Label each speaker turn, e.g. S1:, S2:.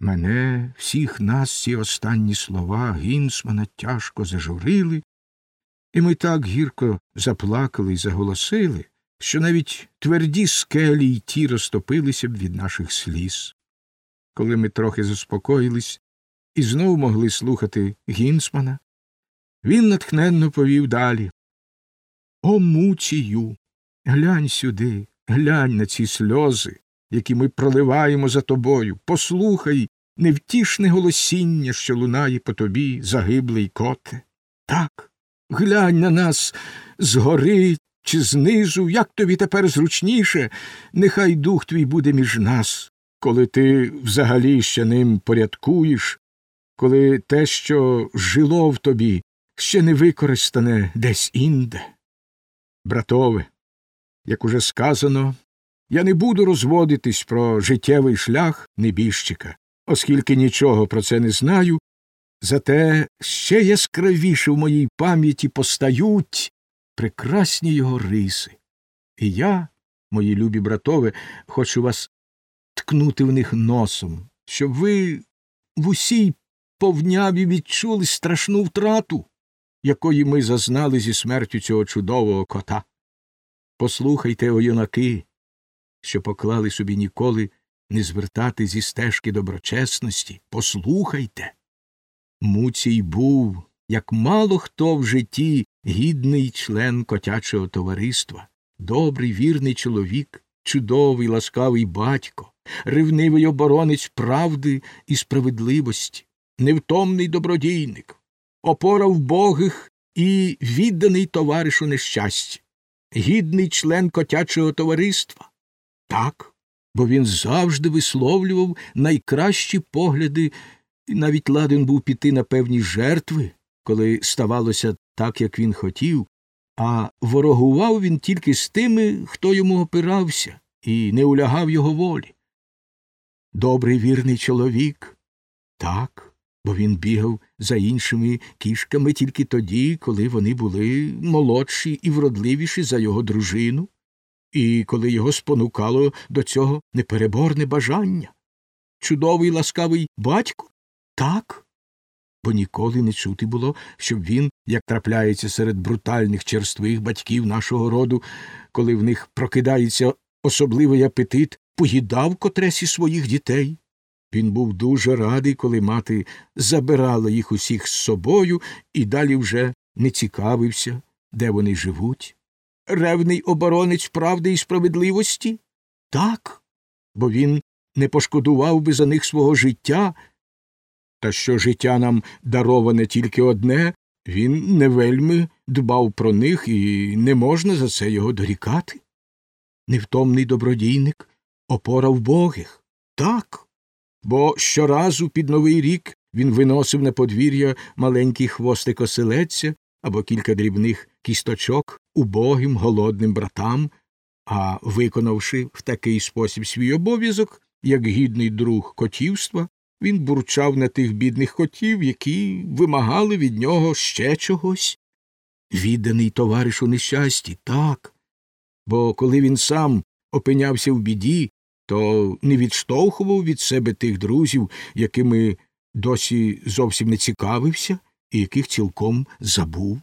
S1: Мене, всіх нас ці останні слова Гінсмана тяжко зажурили, і ми так гірко заплакали і заголосили, що навіть тверді скелі й ті розтопилися б від наших сліз. Коли ми трохи заспокоїлись і знову могли слухати Гінсмана, він натхненно повів далі. О, муцію, глянь сюди, глянь на ці сльози, які ми проливаємо за тобою. Послухай невтішне голосіння, що лунає по тобі, загиблий коте. Так, глянь на нас згори чи знизу, як тобі тепер зручніше, нехай дух твій буде між нас, коли ти взагалі ще ним порядкуєш, коли те, що жило в тобі, ще не використане десь інде. Братове, як уже сказано, я не буду розводитись про життєвий шлях небіжчика, оскільки нічого про це не знаю, зате ще яскравіше в моїй пам'яті постають прекрасні його риси. І я, мої любі братове, хочу вас ткнути в них носом, щоб ви в усій повняві відчули страшну втрату, якої ми зазнали зі смертю цього чудового кота. Послухайте, о юнаки, що поклали собі ніколи не звертати зі стежки доброчесності. Послухайте. Муцій був, як мало хто в житті, гідний член котячого товариства, добрий вірний чоловік, чудовий ласкавий батько, ревнивий оборонець правди і справедливості, невтомний добродійник, опора вбогих і відданий товаришу нещастя, гідний член котячого товариства. Так, бо він завжди висловлював найкращі погляди і навіть ладен був піти на певні жертви, коли ставалося так, як він хотів, а ворогував він тільки з тими, хто йому опирався, і не улягав його волі. Добрий вірний чоловік. Так, бо він бігав за іншими кішками тільки тоді, коли вони були молодші і вродливіші за його дружину, і коли його спонукало до цього непереборне бажання. Чудовий ласкавий батько? Так. Бо ніколи не чути було, щоб він, як трапляється серед брутальних черствих батьків нашого роду, коли в них прокидається особливий апетит, поїдав котресь із своїх дітей. Він був дуже радий, коли мати забирала їх усіх з собою і далі вже не цікавився, де вони живуть. Ревний оборонець правди і справедливості? Так, бо він не пошкодував би за них свого життя. Та що життя нам дароване тільки одне, він не вельми дбав про них і не можна за це його дорікати. Невтомний добродійник, опора вбогих. Так. Бо щоразу під новий рік він виносив на подвір'я маленький хвостик оселедця або кілька дрібних кісточок убогим голодним братам, а виконавши в такий спосіб свій обов'язок, як гідний друг котівства, він бурчав на тих бідних котів, які вимагали від нього ще чогось. Відданий товариш у нещасті, так. Бо коли він сам опинявся в біді, то не відштовхував від себе тих друзів, якими досі зовсім не цікавився і яких цілком забув.